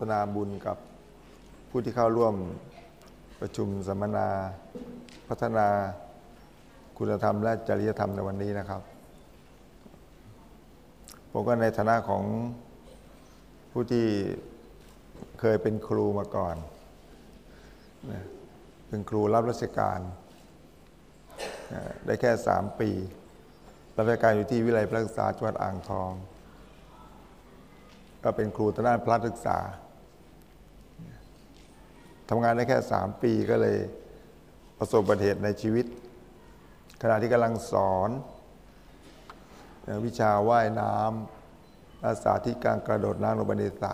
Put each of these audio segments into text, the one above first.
ทนาบุญกับผู้ที่เข้าร่วมประชุมสัมมนาพัฒนาคุณธรรมและจริยธรรมในวันนี้นะครับ ผมก็ในฐานะของผู้ที่เคยเป็นครูมาก่อน เป็นครูรับราชการ ได้แค่สามปี รับราชการอยู่ที่วิไลพระศึกษาจังหวัดอ่างทอง ก็เป็นครูทางด้านพระศึกษา ทำงานได้แค่สามปีก็เลยประสบอุบัติเหตุในชีวิต ขณะที่กำลังสอน วิชาว่ายน้ำและสาธิตการกระโดดน้ำลงไปในสระ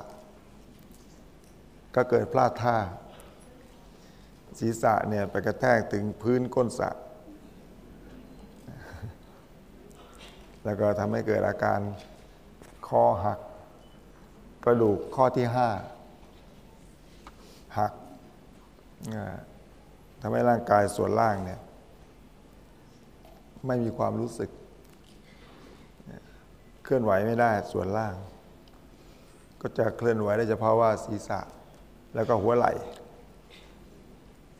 ก็เกิดพลาดท่า ศีรษะเนี่ยไปกระแทกถึงพื้นก้นสระแล้วก็ทำให้เกิดอาการคอหัก กระดูกข้อที่ห้าหัก ทำให้ร่างกายส่วนล่างเนี่ย ไม่มีความรู้สึก เคลื่อนไหวไม่ได้ส่วนล่าง ก็จะเคลื่อนไหวได้เฉพาะว่าศีรษะ แล้วก็หัวไหล่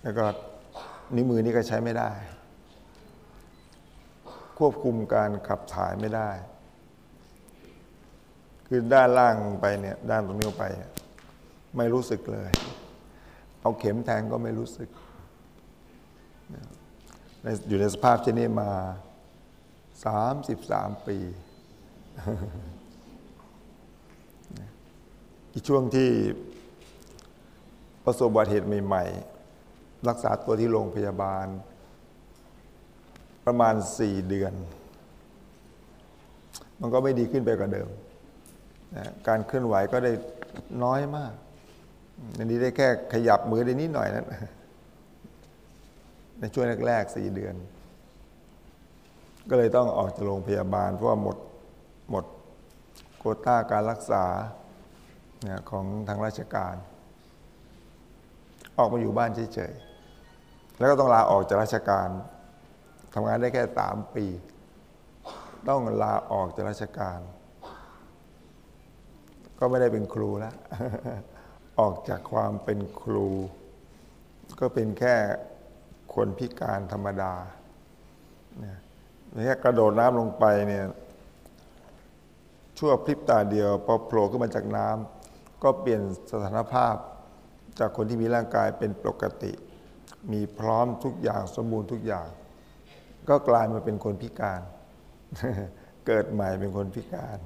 แล้วก็นิ้วมือนี่ก็ใช้ไม่ได้ ควบคุมการขับถ่ายไม่ได้ คือด้านล่างไปเนี่ย ด้านตรงนี้ไป ไม่รู้สึกเลย เอาเข็มแทงก็ไม่รู้สึก อยู่ในสภาพเช่นนี้มาสามสิบสามปี อีกช่วงที่ประสบอุบัติเหตุใหม่ ๆ รักษาตัวที่โรงพยาบาล ประมาณสี่เดือน มันก็ไม่ดีขึ้นไปกว่าเดิม การเคลื่อนไหวก็ได้น้อยมาก อันนี้ได้แค่ขยับมือได้นิดหน่อยนั้นในช่วงแรกๆสี่เดือน ก็เลยต้องออกจากโรงพยาบาล เพราะว่าหมดหมดโคต้าการรักษาของทางราชการ ออกมาอยู่บ้านเฉยๆ แล้วก็ต้องลาออกจากราชการทำงานได้แค่สามปี ต้องลาออกจากราชการ ก็ไม่ได้เป็นครูแล้ว ออกจากความเป็นครู ก็เป็นแค่คนพิการธรรมดาเนี่ยแค่กระโดดน้ำลงไปเนี่ยชั่วพริบตาเดียวพอโผล่ขึ้นมาจากน้ำก็เปลี่ยนสถานภาพจากคนที่มีร่างกายเป็นปกติ มีพร้อมทุกอย่างสมบูรณ์ทุกอย่าง ก็กลายมาเป็นคนพิการ เกิดใหม่เป็นคนพิการ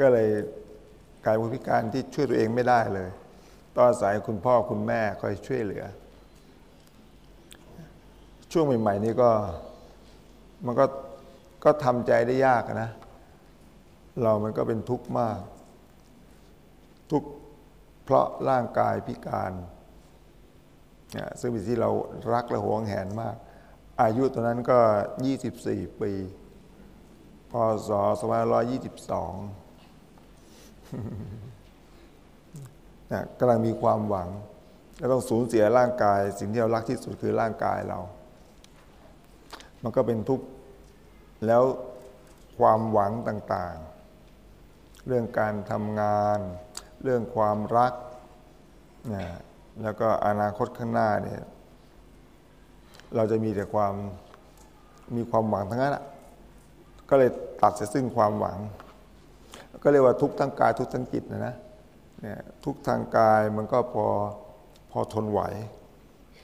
ก็เลย กายพิการที่ช่วยตัวเองไม่ได้เลยต้องอาศัยคุณพ่อคุณแม่คอยช่วยเหลือ ช่วงใหม่ๆนี้ก็มันก็ก็ทำใจได้ยากนะ เรามันก็เป็นทุกข์มาก ทุกข์เพราะร่างกายพิการซึ่งเป็นที่เรารักและหวงแหนมาก อายุตอนนั้นก็ 24 ปี พศ2522 นะกำลังมีความหวังแล้วต้องสูญเสียร่างกาย สิ่งที่เรารักที่สุดคือร่างกายเรา มันก็เป็นทุกข์แล้วความหวังต่างๆ เรื่องการทำงาน เรื่องความรักนะแล้วก็อนาคตข้างหน้าเนี่ย เราจะมีแต่ความมีความหวังทั้งนั้นก็เลยตัดเสียซึ่งความหวัง ก็เรียกว่าทุกทั้งกายทุกทั้งจิตนะนะเนี่ยทุกทางกายมันก็พอพอทนไหว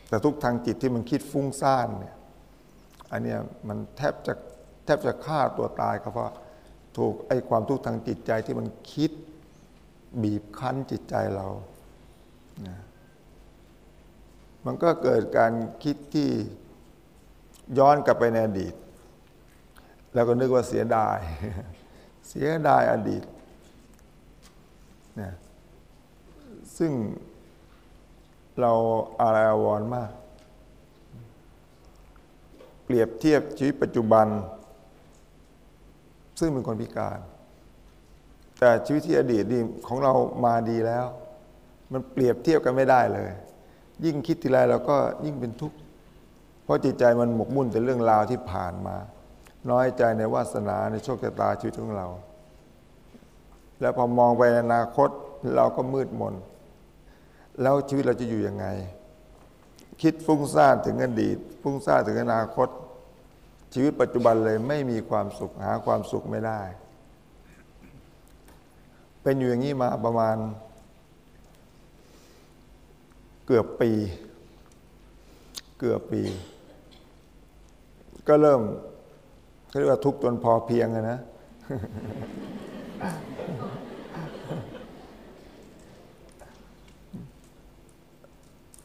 แต่ทุกทางจิตที่มันคิดฟุ้งซ่านเนี่ยอันเนี้ยมันแทบจะแทบจะฆ่าตัวตายก็เพราะถูกไอ้ความทุกข์ทางจิตใจที่มันคิดบีบคั้นจิตใจเรานะมันก็เกิดการคิดที่ย้อนกลับไปในอดีต แล้วก็นึกว่าเสียดาย เสียดายอดีตเนี่ยซึ่งเราอาลัยอาวรณ์มาก เปรียบเทียบชีวิตปัจจุบัน ซึ่งเป็นคนพิการ แต่ชีวิตที่อดีตนี่ของเรามาดีแล้ว มันเปรียบเทียบกันไม่ได้เลย ยิ่งคิดทีไรเราก็ยิ่งเป็นทุกข์ เพราะจิตใจมันหมกมุ่นแต่เรื่องราวที่ผ่านมา น้อยใจในวาสนาในโชคชะตาชีวิตของเรา แล้วพอมองไปอนาคตเราก็มืดมน แล้วชีวิตเราจะอยู่ยังไง คิดฟุ้งซ่านถึงอดีต ฟุ้งซ่านถึงอนาคต ชีวิตปัจจุบันเลยไม่มีความสุขหาความสุขไม่ได้ เป็นอยู่อย่างนี้มาประมาณ เกือบปี เกือบปี ก็เริ่ม เขาเรียกว่าทุกข์จนพอเพียงอะนะ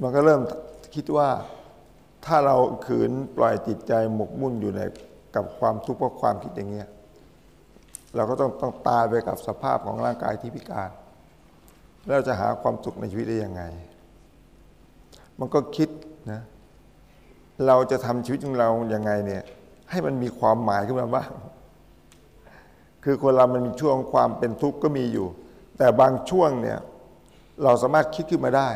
มันก็เริ่มคิดว่าถ้าเราขืนปล่อยจิตใจหมกมุ่นอยู่ในกับความทุกข์เพราะความคิดอย่างเงี้ยเราก็ต้องต้องตายไปกับสภาพของร่างกายที่พิการ แล้วจะหาความสุขในชีวิตได้ยังไง มันก็คิดนะ เราจะทำชีวิตของเราอย่างไงเนี่ย ให้มันมีความหมายขึ้นมาบ้าง คือคนเรามันมีช่วงความเป็นทุกข์ก็มีอยู่ แต่บางช่วงเนี่ยเราสามารถคิดขึ้นมาได้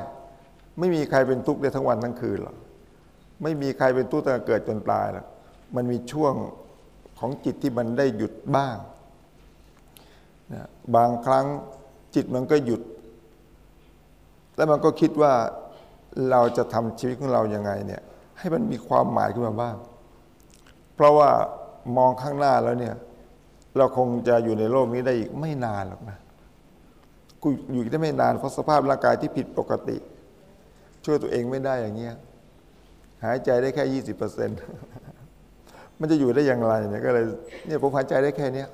ไม่มีใครเป็นทุกข์ได้ทั้งวันทั้งคืนหรอก ไม่มีใครเป็นทุกข์ตั้งแต่เกิดจนตายหรอก มันมีช่วงของจิตที่มันได้หยุดบ้างนะบางครั้งจิตมันก็หยุด แล้วมันก็คิดว่าเราจะทำชีวิตของเราอย่างไงเนี่ยให้มันมีความหมายขึ้นมาบ้าง เพราะว่ามองข้างหน้าแล้วเนี่ย เราคงจะอยู่ในโลกนี้ได้อีกไม่นานหรอกนะกูอยู่ได้ไม่นานเพราะสภาพร่างกายที่ผิดปกติ ช่วยตัวเองไม่ได้อย่างเงี้ยหายใจได้แค่ยี่สิบเปอร์เซ็นต์มันจะอยู่ได้อย่างไรเนี่ยก็เลยเนี่ยผมหายใจได้แค่เนี้ย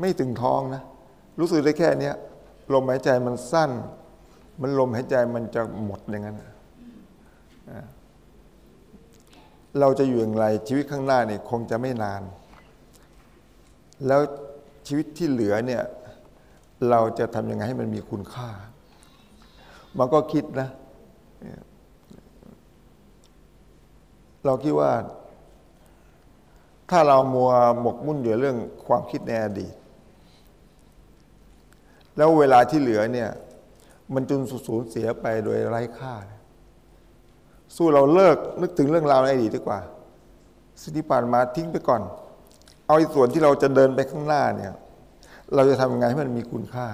ไม่ถึงท้องนะ รู้สึกได้แค่เนี้ยลมหายใจมันสั้น มันลมหายใจมันจะหมดอย่างนั้นนะ เราจะอยู่อย่างไรชีวิตข้างหน้าเนี่ยคงจะไม่นาน แล้วชีวิตที่เหลือเนี่ยเราจะทำยังไงให้มันมีคุณค่า มันก็คิดนะ เราคิดว่า ถ้าเรามัวหมกมุ่นอยู่เรื่องความคิดในอดีต แล้วเวลาที่เหลือเนี่ย มันจนสูญเสียไปโดยไร้ค่า สู้เราเลิกนึกถึงเรื่องราวในอดีตดีกว่าสิ่งที่ผ่านมาทิ้งไปก่อน เอาไอ้ส่วนที่เราจะเดินไปข้างหน้าเนี่ย เราจะทำยังไงให้มันมีคุณค่า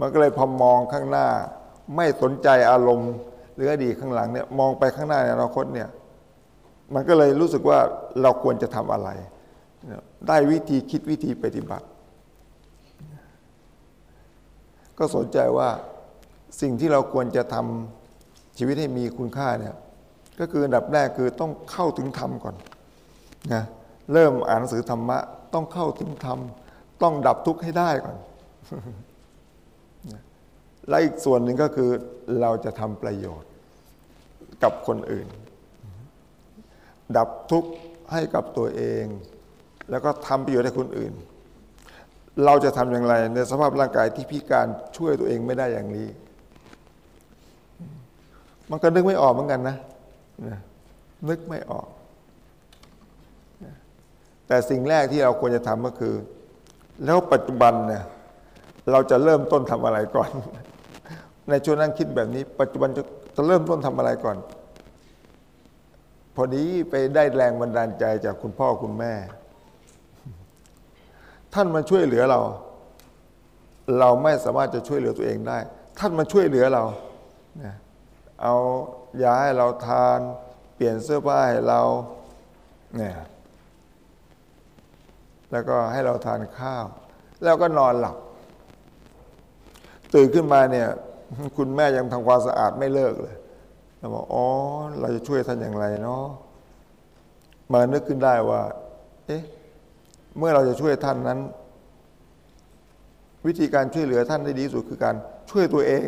มันก็เลยพอมองข้างหน้า ไม่สนใจอารมณ์ หรืออดีตข้างหลังเนี่ยมองไปข้างหน้าในอนาคตเนี่ย มันก็เลยรู้สึกว่าเราควรจะทำอะไร ได้วิธีคิดวิธีปฏิบัติ ก็สนใจว่าสิ่งที่เราควรจะทำ ชีวิตให้มีคุณค่าเนี่ยก็คืออันดับแรกคือต้องเข้าถึงธรรมก่อนนะเริ่มอ่านหนังสือธรรมะ ต้องเข้าถึงธรรม ต้องดับทุกข์ให้ได้ก่อนและอีกส่วนหนึ่งก็คือเราจะทำประโยชน์กับคนอื่น ดับทุกข์ให้กับตัวเอง แล้วก็ทำประโยชน์ให้คนอื่น เราจะทำอย่างไรในสภาพร่างกายที่พิการช่วยตัวเองไม่ได้อย่างนี้ มันก็นึกไม่ออกเหมือนกันนะนึกไม่ออก แต่สิ่งแรกที่เราควรจะทำก็คือ แล้วปัจจุบันเนี่ยเราจะเริ่มต้นทำอะไรก่อน ในช่วงนั้นคิดแบบนี้ ปัจจุบันจะจะเริ่มต้นทำอะไรก่อน พอดีไปได้แรงบันดาลใจจากคุณพ่อคุณแม่ ท่านมาช่วยเหลือเรา เราไม่สามารถจะช่วยเหลือตัวเองได้ ท่านมาช่วยเหลือเรา เอายาให้เราทาน เปลี่ยนเสื้อผ้าให้เราเนี่ยแล้วก็ให้เราทานข้าว แล้วก็นอนหลับ ตื่นขึ้นมาเนี่ย คุณแม่ยังทำความสะอาดไม่เลิกเลยเราบอกอ๋อ เราจะช่วยท่านอย่างไรเนาะมานึกขึ้นได้ว่า เอ๊ะ เมื่อเราจะช่วยท่านนั้น วิธีการช่วยเหลือท่านได้ดีสุดคือการช่วยตัวเอง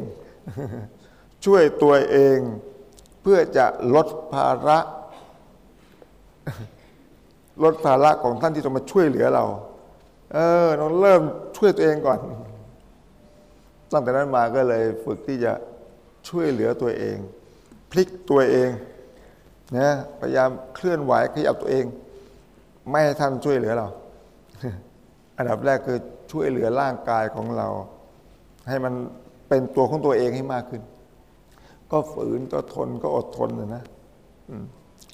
ช่วยตัวเองเพื่อจะลดภาระ ลดภาระของท่านที่จะมาช่วยเหลือเรา เออเราเริ่มช่วยตัวเองก่อน ตั้งแต่นั้นมาก็เลยฝึกที่จะช่วยเหลือตัวเอง พลิกตัวเองนะพยายามเคลื่อนไหวขยับตัวเอง ไม่ให้ท่านช่วยเหลือเรา อันดับแรกคือช่วยเหลือร่างกายของเรา ให้มันเป็นตัวของตัวเองให้มากขึ้น ก็ฝืนก็ทนก็อดทนนะนะ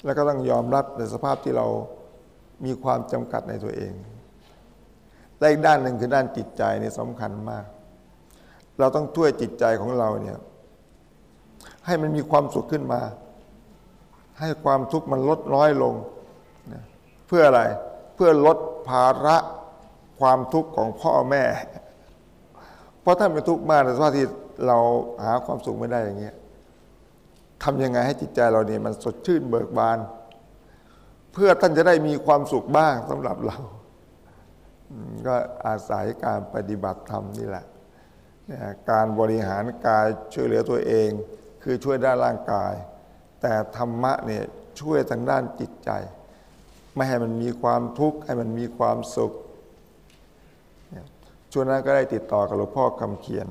แล้วก็ต้องยอมรับในสภาพที่เรามีความจำกัดในตัวเองและอีกด้านหนึ่งคือด้านจิตใจนี่สำคัญมาก เราต้องช่วยจิตใจของเราเนี่ยให้มันมีความสุขขึ้นมา ให้ความทุกข์มันลดน้อยลงนะเพื่ออะไรเพื่อลดภาระความทุกข์ของพ่อแม่ เพราะถ้าเป็นทุกข์มากในสภาพที่เราหาความสุขไม่ได้อย่างเงี้ย ทำยังไงให้จิตใจเราเนี่ยมันสดชื่นเบิกบาน เพื่อท่านจะได้มีความสุขบ้างสำหรับเรา ก็อาศัยการปฏิบัติธรรมนี่แหละ การบริหารกายช่วยเหลือตัวเอง คือช่วยด้านร่างกาย แต่ธรรมะเนี่ยช่วยทางด้านจิตใจ ไม่ให้มันมีความทุกข์ให้มันมีความสุขช่วงนั้นก็ได้ติดต่อกับหลวงพ่อคำเขียน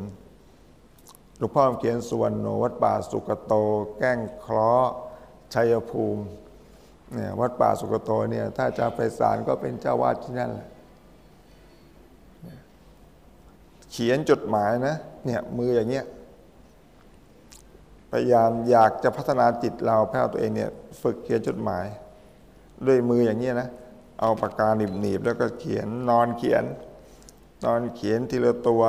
หลวงพ่อเขียนสุวรรณโนวัดป่าสุกโต แก้งเคราะห์ชัยภูมิเนี่ยวัดป่าสุกโตเนี่ยถ้าอาจารย์ไพศาลก็เป็นเจ้าวาดที่นั่นแหละเขียนจดหมายนะเนี่ยมืออย่างเงี้ยพยายามอยากจะพัฒนาจิตเราแพ้ตัวเองเนี่ยฝึกเขียนจดหมาย ด้วยมืออย่างเงี้ยนะเอาปากกาหนีบๆแล้วก็เขียนนอนเขียน นอนเขียนทีละตัว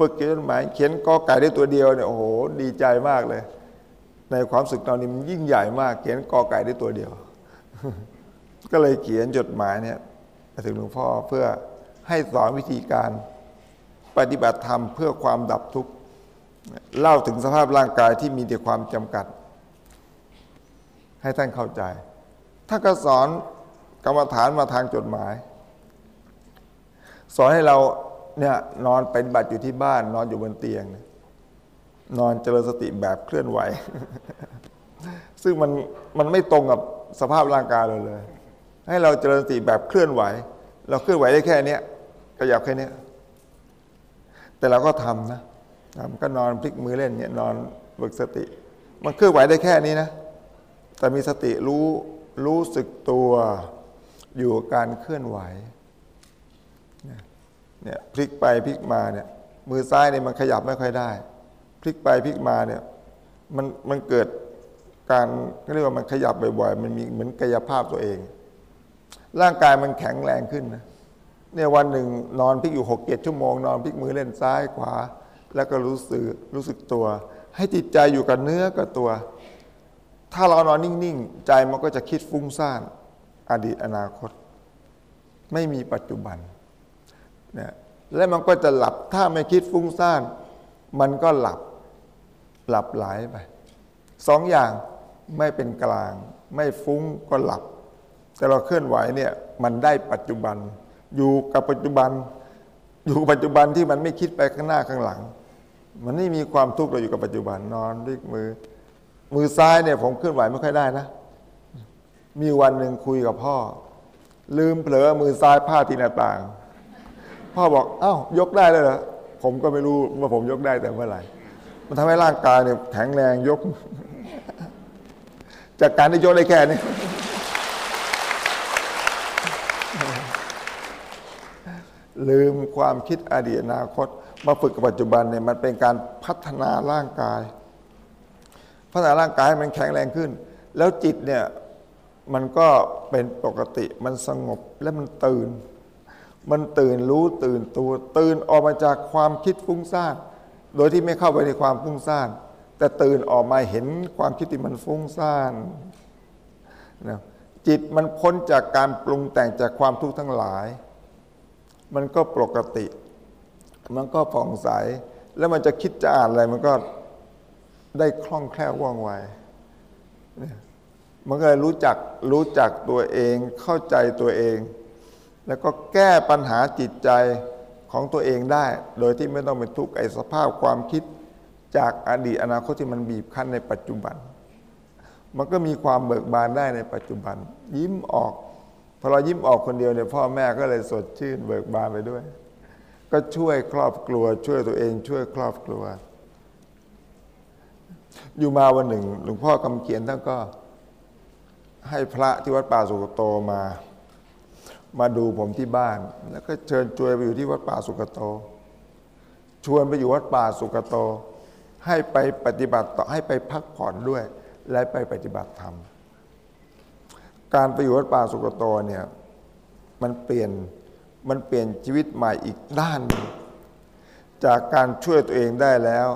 ฝึกเขียนจดหมายเขียนกอไก่ได้ตัวเดียวเนี่ยโอ้โหดีใจมากเลย ในความสึกตอนนี้มันยิ่งใหญ่มาก เขียนกอไก่ได้ตัวเดียว ก็เลยเขียนจดหมายเนี่ยถึงหลวงพ่อเพื่อให้สอนวิธีการปฏิบัติธรรมเพื่อความดับทุกข์เล่าถึงสภาพร่างกายที่มีแต่ความจำกัด ให้ท่านเข้าใจท่านก็สอนกรรมฐานมาทางจดหมาย สอนให้เรา เนี่ยนอนเป็นบัตรอยู่ที่บ้าน นอนอยู่บนเตียง นอนเจริญสติแบบเคลื่อนไหว ซึ่งมันมันไม่ตรงกับสภาพร่างกายเราเลย ให้เราเจริญสติแบบเคลื่อนไหว เราเคลื่อนไหวได้แค่นี้ขยับแค่นี้แต่เราก็ทำนะทำก็นอนพลิกมือเล่นเนี่ยนอนฝึกสติ มันเคลื่อนไหวได้แค่นี้นะ แต่มีสติรู้รู้สึกตัวอยู่การเคลื่อนไหว เนี่ยพลิกไปพลิกมาเนี่ยมือซ้ายเนี่ยมันขยับไม่ค่อยได้ พลิกไปพลิกมาเนี่ยมันมันเกิดการเรียกว่ามันขยับบ่อยๆ มันมีเหมือนกายภาพตัวเอง ร่างกายมันแข็งแรงขึ้นนะเนี่ยวันหนึ่งนอนพลิกอยู่หกเจ็ดชั่วโมงนอนพลิกมือเล่นซ้ายขวา แล้วก็รู้สึกรู้สึกตัว ให้จิตใจอยู่กับเนื้อกับตัว ถ้าเรานอนนิ่งๆ ใจมันก็จะคิดฟุ้งซ่านอดีตอนาคต ไม่มีปัจจุบัน นี่ยและมันก็จะหลับถ้าไม่คิดฟุ้งซ่าน มันก็หลับหลับไหลไปสองอย่างไม่เป็นกลาง ไม่ฟุ้งก็หลับ แต่เราเคลื่อนไหวเนี่ยมันได้ปัจจุบัน อยู่กับปัจจุบัน อยู่ปัจจุบันที่มันไม่คิดไปข้างหน้าข้างหลัง มันไม่มีความทุกข์เราอยู่กับปัจจุบันนอนด้วยมือ มือซ้ายเนี่ยผมเคลื่อนไหวไม่ค่อยได้นะ มีวันหนึ่งคุยกับพ่อ ลืมเผลอมือซ้ายพาดที่หน้าต่าง พ่อบอกเอ้ายกได้เลยเหรอผมก็ไม่รู้ว่าผมยกได้แต่เมื่อไหร่ มันทำให้ร่างกายเนี่ยแข็งแรงยก จากการที่ยกได้แค่นี้ลืมความคิดอดีตอนาคต มาฝึกกับปัจจุบันเนี่ยมันเป็นการพัฒนาร่างกาย พัฒนาร่างกายให้มันแข็งแรงขึ้น แล้วจิตเนี่ยมันก็เป็นปกติมันสงบและมันตื่น มันตื่นรู้ตื่นตัว ตื่นออกมาจากความคิดฟุ้งซ่านโดยที่ไม่เข้าไปในความฟุ้งซ่านแต่ตื่นออกมาเห็นความคิดที่มันฟุ้งซ่านนะจิตมันพ้นจากการปรุงแต่งจากความทุกข์ทั้งหลาย มันก็ปกติ มันก็ผ่องใส แล้วมันจะคิดจะอ่านอะไร มันก็ได้คล่องแคล่วว่องไวมันก็เลยรู้จักรู้จักตัวเองเข้าใจตัวเอง แล้วก็แก้ปัญหาจิตใจของตัวเองได้ โดยที่ไม่ต้องเป็นทุกข์ไอ้สภาพความคิดจากอดีตอนาคตที่มันบีบคั้นในปัจจุบัน มันก็มีความเบิกบานได้ในปัจจุบัน ยิ้มออกพอเรายิ้มออกคนเดียวเนี่ยพ่อแม่ก็เลยสดชื่นเบิกบานไปด้วย ก็ช่วยครอบครัว ช่วยตัวเอง ช่วยครอบครัว อยู่มาวันหนึ่ง หลวงพ่อคำเขียนท่านก็ให้พระที่วัดป่าสุกโตมา มาดูผมที่บ้าน แล้วก็เชิญชวนไปอยู่ที่วัดป่าสุกโต ชวนไปอยู่วัดป่าสุกโต ให้ไปปฏิบัติต่อให้ไปพักผ่อนด้วย และไปปฏิบัติธรรม การไปอยู่วัดป่าสุกโตเนี่ยมันเปลี่ยนมันเปลี่ยนชีวิตใหม่อีกด้านหนึ่งจากการช่วยตัวเองได้แล้ว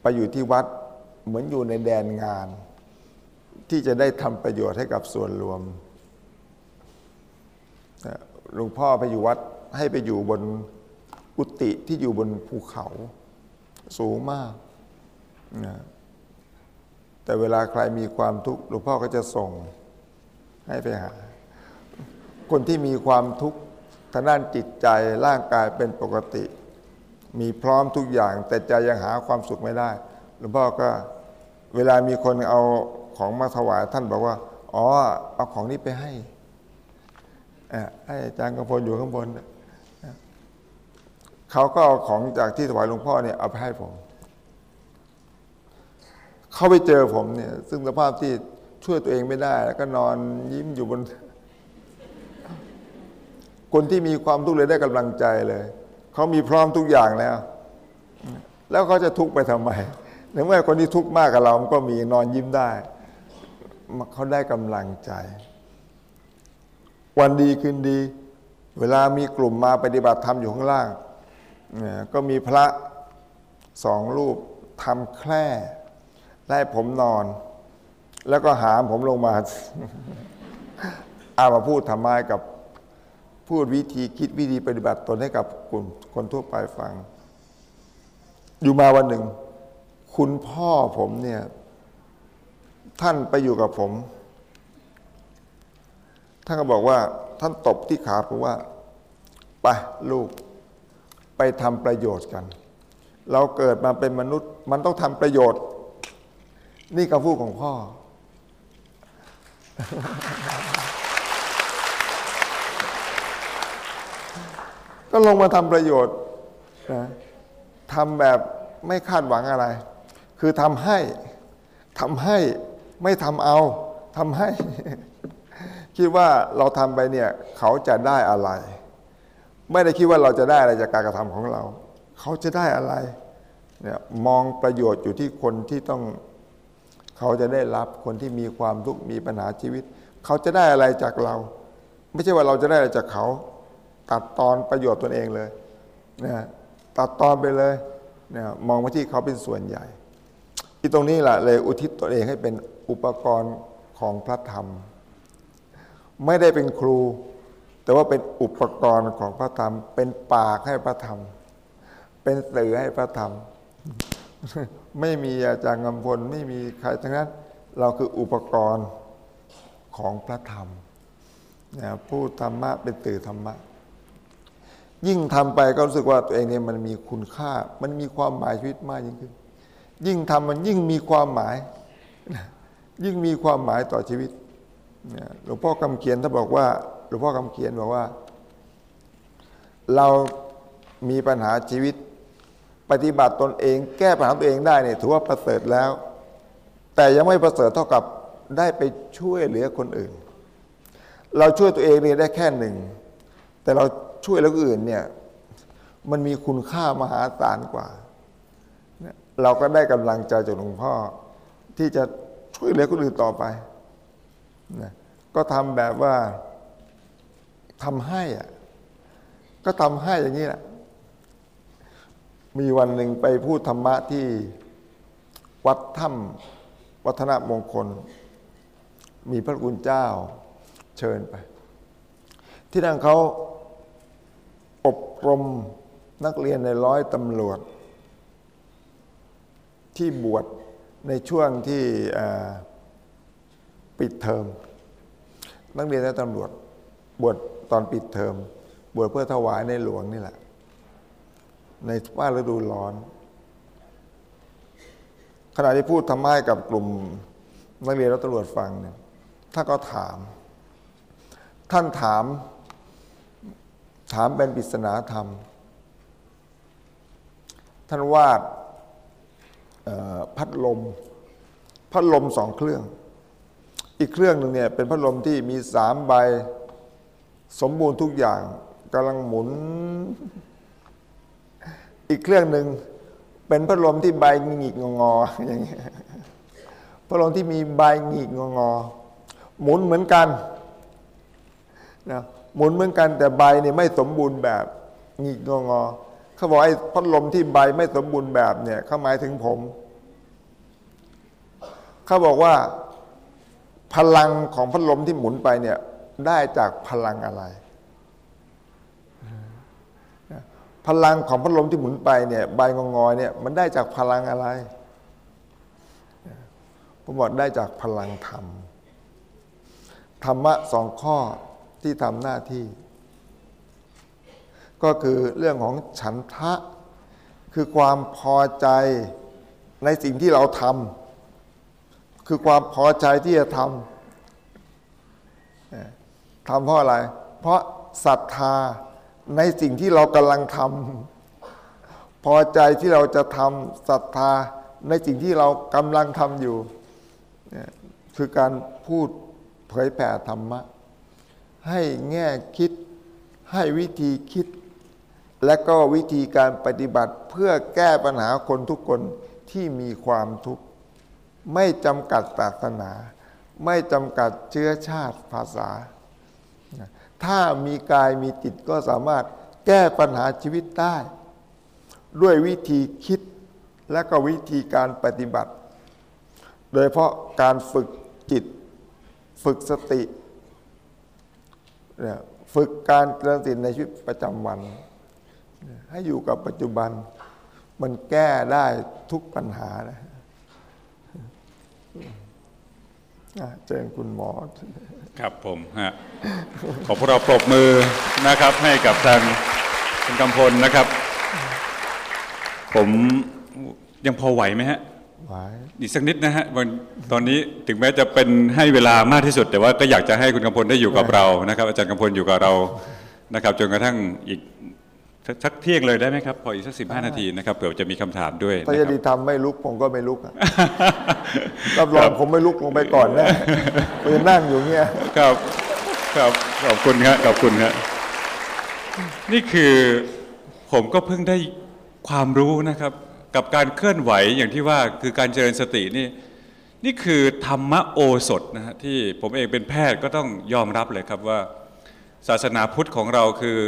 ไปอยู่ที่วัดเหมือนอยู่ในแดนงาน ที่จะได้ทำประโยชน์ให้กับส่วนรวมหลวงพ่อไปอยู่วัดให้ไปอยู่บนกุฏิที่อยู่บนภูเขาสูงมากนะแต่เวลาใครมีความทุกข์หลวงพ่อก็จะส่งให้ไปหา คนที่มีความทุกข์ทางด้านจิตใจร่างกายเป็นปกติ มีพร้อมทุกอย่าง แต่ใจยังหาความสุขไม่ได้ หลวงพ่อก็เวลามีคนเอา ของมาถวายท่านบอกว่า อ๋อ เอาของนี้ไปให้อะให้อาจารย์กำพลอยู่ข้างบนเขาก็เอาของจากที่ถวายหลวงพ่อเนี่ยเอาไปให้ผม เขาไปเจอผมเนี่ย ซึ่งสภาพที่ช่วยตัวเองไม่ได้ แล้วก็นอนยิ้มอยู่บน คนที่มีความทุกข์เลยได้กำลังใจเลย เขามีพร้อมทุกอย่างแล้ว แล้วเขาจะทุกข์ไปทำไมในเมื่อคนที่ทุกข์มากกับเรา มันก็มีนอนยิ้มได้ เขาได้กำลังใจ วันดีคืนดี เวลามีกลุ่มมาปฏิบัติธรรมอยู่ข้างล่างเนี่ยก็มีพระสองรูปทำแคร่ไล่ผมนอน แล้วก็หามผมลงมาอามาพูดธรรมะกับพูดวิธีคิดวิธีปฏิบัติตนให้กับกลุ่มคนทั่วไปฟัง อยู่มาวันหนึ่ง คุณพ่อผมเนี่ย ท่านไปอยู่กับผม ท่านก็บอกว่า ท่านตบที่ขาผมว่า ไปลูก ไปทำประโยชน์กัน เราเกิดมาเป็นมนุษย์ มันต้องทำประโยชน์ นี่คำพูดของพ่อ ก็ลงมาทำประโยชน์นะทำแบบไม่คาดหวังอะไร คือทำให้ทำให้ ไม่ทำเอาทำให้ คิดว่าเราทำไปเนี่ย เขาจะได้อะไร ไม่ได้คิดว่าเราจะได้อะไรจากการกระทำของเรา เขาจะได้อะไรเนี่ยมองประโยชน์อยู่ที่คนที่ต้องเขาจะได้รับคนที่มีความทุกข์มีปัญหาชีวิต เขาจะได้อะไรจากเรา ไม่ใช่ว่าเราจะได้อะไรจากเขา ตัดตอนประโยชน์ตนเองเลยนะตัดตอนไปเลยนะมองมาที่เขาเป็นส่วนใหญ่ที่ตรงนี้แหละเลยอุทิศตนเองให้เป็น อุปกรณ์ของพระธรรม ไม่ได้เป็นครู แต่ว่าเป็นอุปกรณ์ของพระธรรม เป็นปากให้พระธรรม เป็นสื่อให้พระธรรม ไม่มีอาจารย์กำพลไม่มีใครทั้งนั้น เราคืออุปกรณ์ของพระธรรมนะพูดธรรมะเป็นตื่อธรรมะ ยิ่งทำไปก็รู้สึกว่าตัวเองเนี่ยมันมีคุณค่า มันมีความหมายชีวิตมากยิ่งขึ้น ยิ่งทำมันยิ่งมีความหมาย ยิ่งมีความหมายต่อชีวิตหลวงพ่อคำเขียนท่านบอกว่าหลวงพ่อคำเขียนบอกว่า เรามีปัญหาชีวิต ปฏิบัติตนเอง แก้ปัญหาตัวเองได้เนี่ยถือว่าประเสริฐแล้ว แต่ยังไม่ประเสริฐเท่ากับได้ไปช่วยเหลือคนอื่น เราช่วยตัวเองเนี่ยได้แค่หนึ่ง แต่เราช่วยแล้วอื่นเนี่ยมันมีคุณค่ามหาศาลกว่า เราก็ได้กำลังใจจากหลวงพ่อที่จะ ช่วยเหลือคนอื่นต่อไปนะก็ทำแบบว่าทำให้อะก็ทำให้อย่างนี้แหละมีวันหนึ่งไปพูดธรรมะที่วัดถ้ำวัฒนมงคล มีพระคุณเจ้าเชิญไป ที่นั่นเขาอบรมนักเรียนในร้อยตำรวจ ที่บวช ในช่วงที่ปิดเทอม นักเรียนและตำรวจบวชตอนปิดเทอม บวชเพื่อถวายในหลวงนี่แหละ ในว่าฤดูร้อน ขณะที่พูดทำให้กับกลุ่มนักเรียนและตำรวจฟังเนี่ยท่านก็ถาม ท่านถาม ถามเป็นปริศนาธรรม ท่านวาด พัดลม พัดลมสองเครื่อง อีกเครื่องหนึ่งเนี่ยเป็นพัดลมที่มีสามใบ สมบูรณ์ทุกอย่างกำลังหมุน อีกเครื่องหนึ่งเป็นพัดลมที่ใบหงิกงออย่างเงี้ยพัดลมที่มีใบหงิกงอ หมุนเหมือนกันนะหมุนเหมือนกันแต่ใบเนี่ยไม่สมบูรณ์แบบหงิกงองอ เขาบอกไอ้พัดลมที่ใบไม่สมบูรณ์แบบเนี่ยเขาหมายถึงผม เขาบอกว่า พลังของพัดลมที่หมุนไปเนี่ย ได้จากพลังอะไรพลังของพัดลมที่หมุนไปเนี่ยใบงองอเนี่ยมันได้จากพลังอะไรผมบอกได้จากพลังธรรม ธรรมะสองข้อที่ทำหน้าที่ ก็คือเรื่องของฉันทะ คือความพอใจในสิ่งที่เราทำคือความพอใจที่จะทำทำเพราะอะไร เพราะศรัทธาในสิ่งที่เรากำลังทำพอใจที่เราจะทำศรัทธาในสิ่งที่เรากำลังทำอยู่ คือการพูดเผยแผ่ธรรมะ ให้แง่คิดให้วิธีคิด และก็วิธีการปฏิบัติเพื่อแก้ปัญหาคนทุกคนที่มีความทุกข์ไม่จำกัดศาสนา ไม่จำกัดเชื้อชาติภาษา ถ้ามีกายมีจิตก็สามารถแก้ปัญหาชีวิตได้ ด้วยวิธีคิดและก็วิธีการปฏิบัติ โดยเพราะการฝึกจิต ฝึกสติ ฝึกการเจริญสติในชีวิตประจำวัน ให้อยู่กับปัจจุบัน มันแก้ได้ทุกปัญหานะเจนคุณหมอ ครับผมฮะขอพวกเราปรบมือนะครับ ให้กับทางคุณกำพลนะครับ ผมยังพอไหวไหมฮะไหวอีกสักนิดนะฮะวันตอนนี้ถึงแม้จะเป็นให้เวลามากที่สุด แต่ว่าก็อยากจะให้คุณกำพลได้อยู่กับเรานะครับ อาจารย์กำพลอยู่กับเรานะครับ จนกระทั่งอีก สักเที่ยงเลยได้ไหมครับ พออีกสักสิบห้านาทีนะครับเผื่อจะมีคำถามด้วยถ้านะคจะรับดีทำไม่ลุกผมก็ไม่ลุกอะรับรองผมไม่ลุกลงไปก่อนแน่ผมจะนั่งอยู่เงี้ยครับครับขอบคุณครับขอบคุณครับนี่คือผมก็เพิ่งได้ความรู้นะครับ กับการเคลื่อนไหวอย่างที่ว่าคือการเจริญสตินี่ นี่คือธรรมโอสถนะฮะที่ผมเองเป็นแพทย์ก็ต้องยอมรับเลยครับว่า ศาสนาพุทธของเราคือ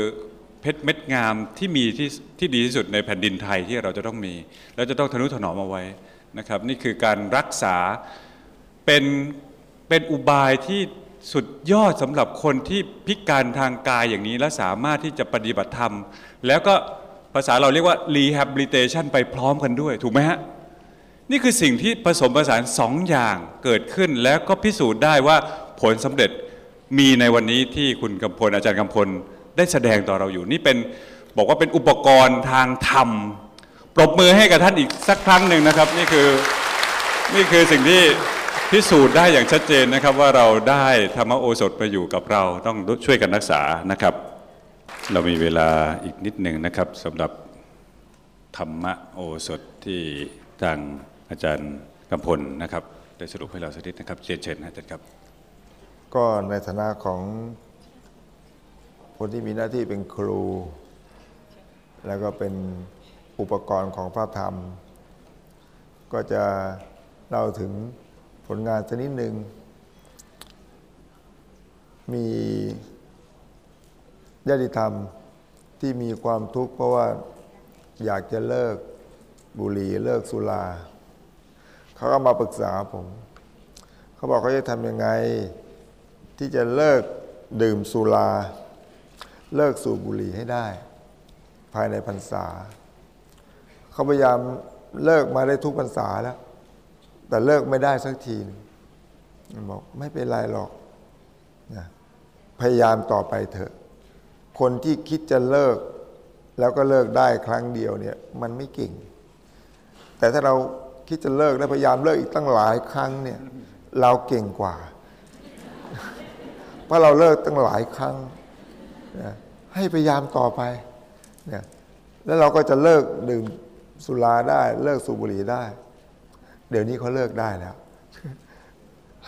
เพชรเม็ดงามที่มีที่ที่ดีที่สุดในแผ่นดินไทยที่เราจะต้องมี แล้วจะต้องทนุถนอมเอาไว้นะครับ นี่คือการรักษาเป็นเป็นอุบายที่สุดยอดสำหรับคนที่พิการทางกายอย่างนี้และสามารถที่จะปฏิบัติธรรม แล้วก็ภาษาเราเรียกว่า rehabilitation ไปพร้อมกันด้วย ถูกไหมฮะ นี่คือสิ่งที่ผสมผสานสองอย่างเกิดขึ้นแล้วก็พิสูจน์ได้ว่าผลสำเร็จมีในวันนี้ที่คุณกำพลอาจารย์กำพล ได้แสดงต่อเราอยู่นี่เป็นบอกว่าเป็นอุปกรณ์ทางธรรม ปรบมือให้กับท่านอีกสักครั้งหนึ่งนะครับ นี่คือนี่คือสิ่งที่พิสูจน์ได้อย่างชัดเจนนะครับ ว่าเราได้ธรรมโอสถไปอยู่กับเราต้องช่วยกันรักษานะครับ เรามีเวลาอีกนิดหนึ่งนะครับสำหรับธรรมโอสถที่ทางอาจารย์กำพลนะครับได้สรุปให้เราสักนิดนะครับเรียนเชิญนะอาจารย์ครับ ก็ในฐานะของ คนที่มีหน้าที่เป็นครู แล้วก็เป็นอุปกรณ์ของพระธรรม ก็จะเล่าถึงผลงานสักนิดหนึ่ง มีญาติธรรมที่มีความทุกข์เพราะว่าอยากจะเลิกบุหรี่เลิกสุราเขาก็มาปรึกษาผม เขาบอกเขาจะทำยังไง ที่จะเลิกดื่มสุรา เลิกสูบบุหรี่ให้ได้ ภายในพรรษา เขาพยายามเลิกมาได้ทุกพรรษาแล้ว แต่เลิกไม่ได้สักทีบอกไม่เป็นไรหรอกนะพยายามต่อไปเถอะ คนที่คิดจะเลิก แล้วก็เลิกได้ครั้งเดียวเนี่ยมันไม่เก่ง แต่ถ้าเราคิดจะเลิกแล้วพยายามเลิกอีกตั้งหลายครั้งเนี่ยเราเก่งกว่า เพราะเราเลิกตั้งหลายครั้งนะ ให้พยายามต่อไปเนี่ยแล้วเราก็จะเลิกดื่มสุราได้ เลิกสูบบุหรี่ได้ เดี๋ยวนี้เขาเลิกได้แล้ว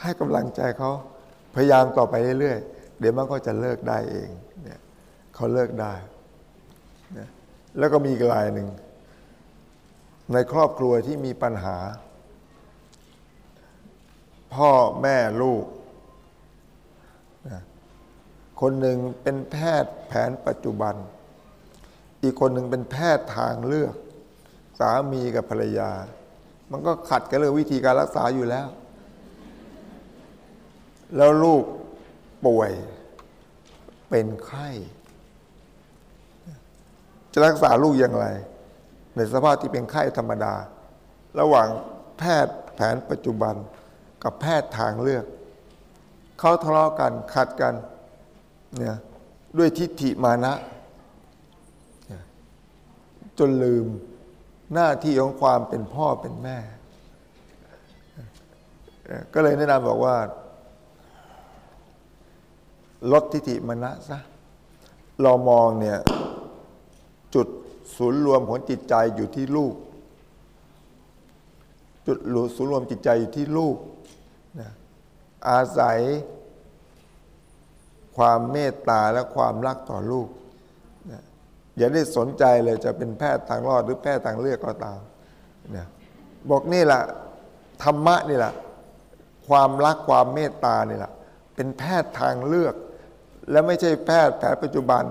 ให้กำลังใจเขาพยายามต่อไปเรื่อยๆเดี๋ยวมันก็จะเลิกได้เองเนี่ยเขาเลิกได้นะแล้วก็มีอีกรายหนึ่ง ในครอบครัวที่มีปัญหา พ่อแม่ลูกนะ คนหนึ่งเป็นแพทย์แผนปัจจุบัน อีกคนหนึ่งเป็นแพทย์ทางเลือก สามีกับภรรยา มันก็ขัดกันเรื่องวิธีการรักษาอยู่แล้ว แล้วลูกป่วยเป็นไข้ จะรักษาลูกอย่างไร ในสภาพที่เป็นไข้ธรรมดา ระหว่างแพทย์แผนปัจจุบัน กับแพทย์ทางเลือก เขาทะเลาะกันขัดกัน เนี่ยด้วยทิฏฐิมานะ จนลืมหน้าที่ของความเป็นพ่อเป็นแม่ ก็เลยแนะนำบอกว่า ลดทิฏฐิมานะซะเรามองเนี่ยจุดศูนย์รวมของจิตใจอยู่ที่ลูก จุดศูนย์รวมจิตใจอยู่ที่ลูกนะอาศัย ความเมตตาและความรักต่อลูกนะอย่าได้สนใจเลยจะเป็นแพทย์ทางรอดหรือแพทย์ทางเลือกก็ตามนะบอกนี่แหละธรรมะนี่แหละความรักความเมตตานี่แหละเป็นแพทย์ทางเลือก และไม่ใช่แพทย์แผนปัจจุบัน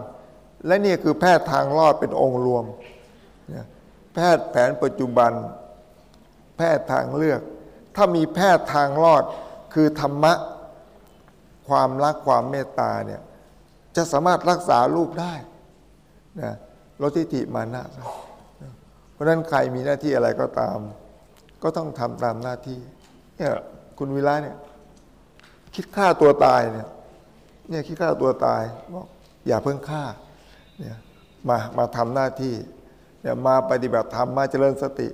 และนี่คือแพทย์ทางรอดเป็นองค์รวมนะแพทย์แผนปัจจุบัน แพทย์ทางเลือก ถ้ามีแพทย์ทางรอดคือธรรมะ ความรักความเมตตาเนี่ยจะสามารถรักษาลูกได้นะลดทิฏฐิมานะ เพราะฉะนั้นใครมีหน้าที่อะไรก็ตาม ก็ต้องทำตามหน้าที่เนี่ยคุณวิระเนี่ยคิดฆ่าตัวตายเนี่ยเนี่ยคิดฆ่าตัวตายบอกอย่าเพิ่งฆ่าเนี่ยมามาทำหน้าที่เนี่ยมาปฏิบัติธรรมมาเจริญสติ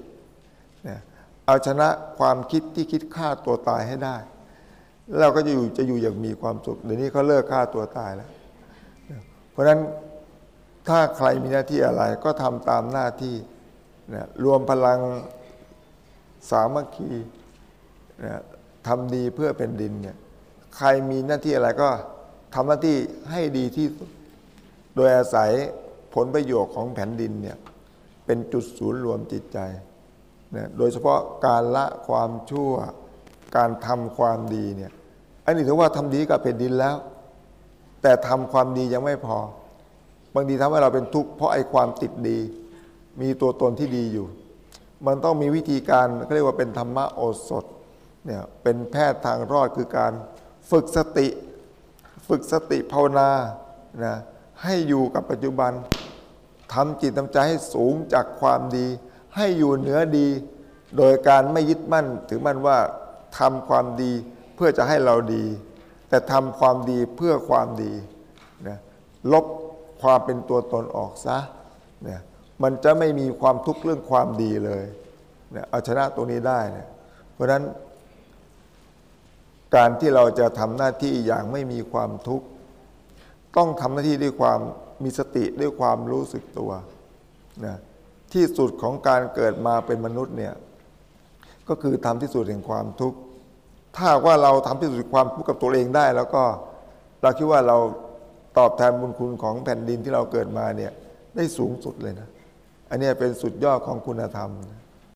เนี่ยเอาชนะความคิดที่คิดฆ่าตัวตายให้ได้ เราก็จะอยู่จะอยู่อย่างมีความสุขเดี๋ยวนี้เขาเลิกฆ่าตัวตายแล้ว เพราะฉะนั้นถ้าใครมีหน้าที่อะไรก็ทำตามหน้าที่นะรวมพลังสามัคคีนะทำดีเพื่อเป็นดินเนี่ยใครมีหน้าที่อะไรก็ทำหน้าที่ให้ดีที่สุดโดยอาศัยผลประโยชน์ของแผ่นดินเนี่ยเป็นจุดศูนย์รวมจิตใจนะโดยเฉพาะการละความชั่ว การทำความดีเนี่ย อันนี้ถือว่าทำดีกับแผ่นดินแล้ว แต่ทำความดียังไม่พอ บางทีทำให้เราเป็นทุกข์เพราะไอ้ความติดดี มีตัวตนที่ดีอยู่ มันต้องมีวิธีการเขาเรียกว่าเป็นธรรมะโอสถเนี่ยเป็นแพทย์ทางรอดคือการฝึกสติ ฝึกสติภาวนานะให้อยู่กับปัจจุบันทำจิตทำใจให้สูงจากความดี ให้อยู่เหนือดี โดยการไม่ยึดมั่น ถือมั่นว่าทำความดี พื่อจะให้เราดี แต่ทำความดีเพื่อความดีนะลบความเป็นตัวตนออกซะเนี่ยมันจะไม่มีความทุกข์เรื่องความดีเลยเนี่ยเอาชนะตรงนี้ได้เนี่ยเพราะฉะนั้น การที่เราจะทำหน้าที่อย่างไม่มีความทุกข์ ต้องทำหน้าที่ด้วยความมีสติด้วยความรู้สึกตัวนะที่สุดของการเกิดมาเป็นมนุษย์เนี่ยก็คือทำที่สุดแห่งความทุกข์ ถ้าว่าเราทำที่สุดความทุกข์กับตัวเองได้ แล้วก็เราคิดว่าเราตอบแทนบุญคุณของแผ่นดินที่เราเกิดมาเนี่ยได้สูงสุดเลยนะ อันนี้เป็นสุดยอดของคุณธรรมนะ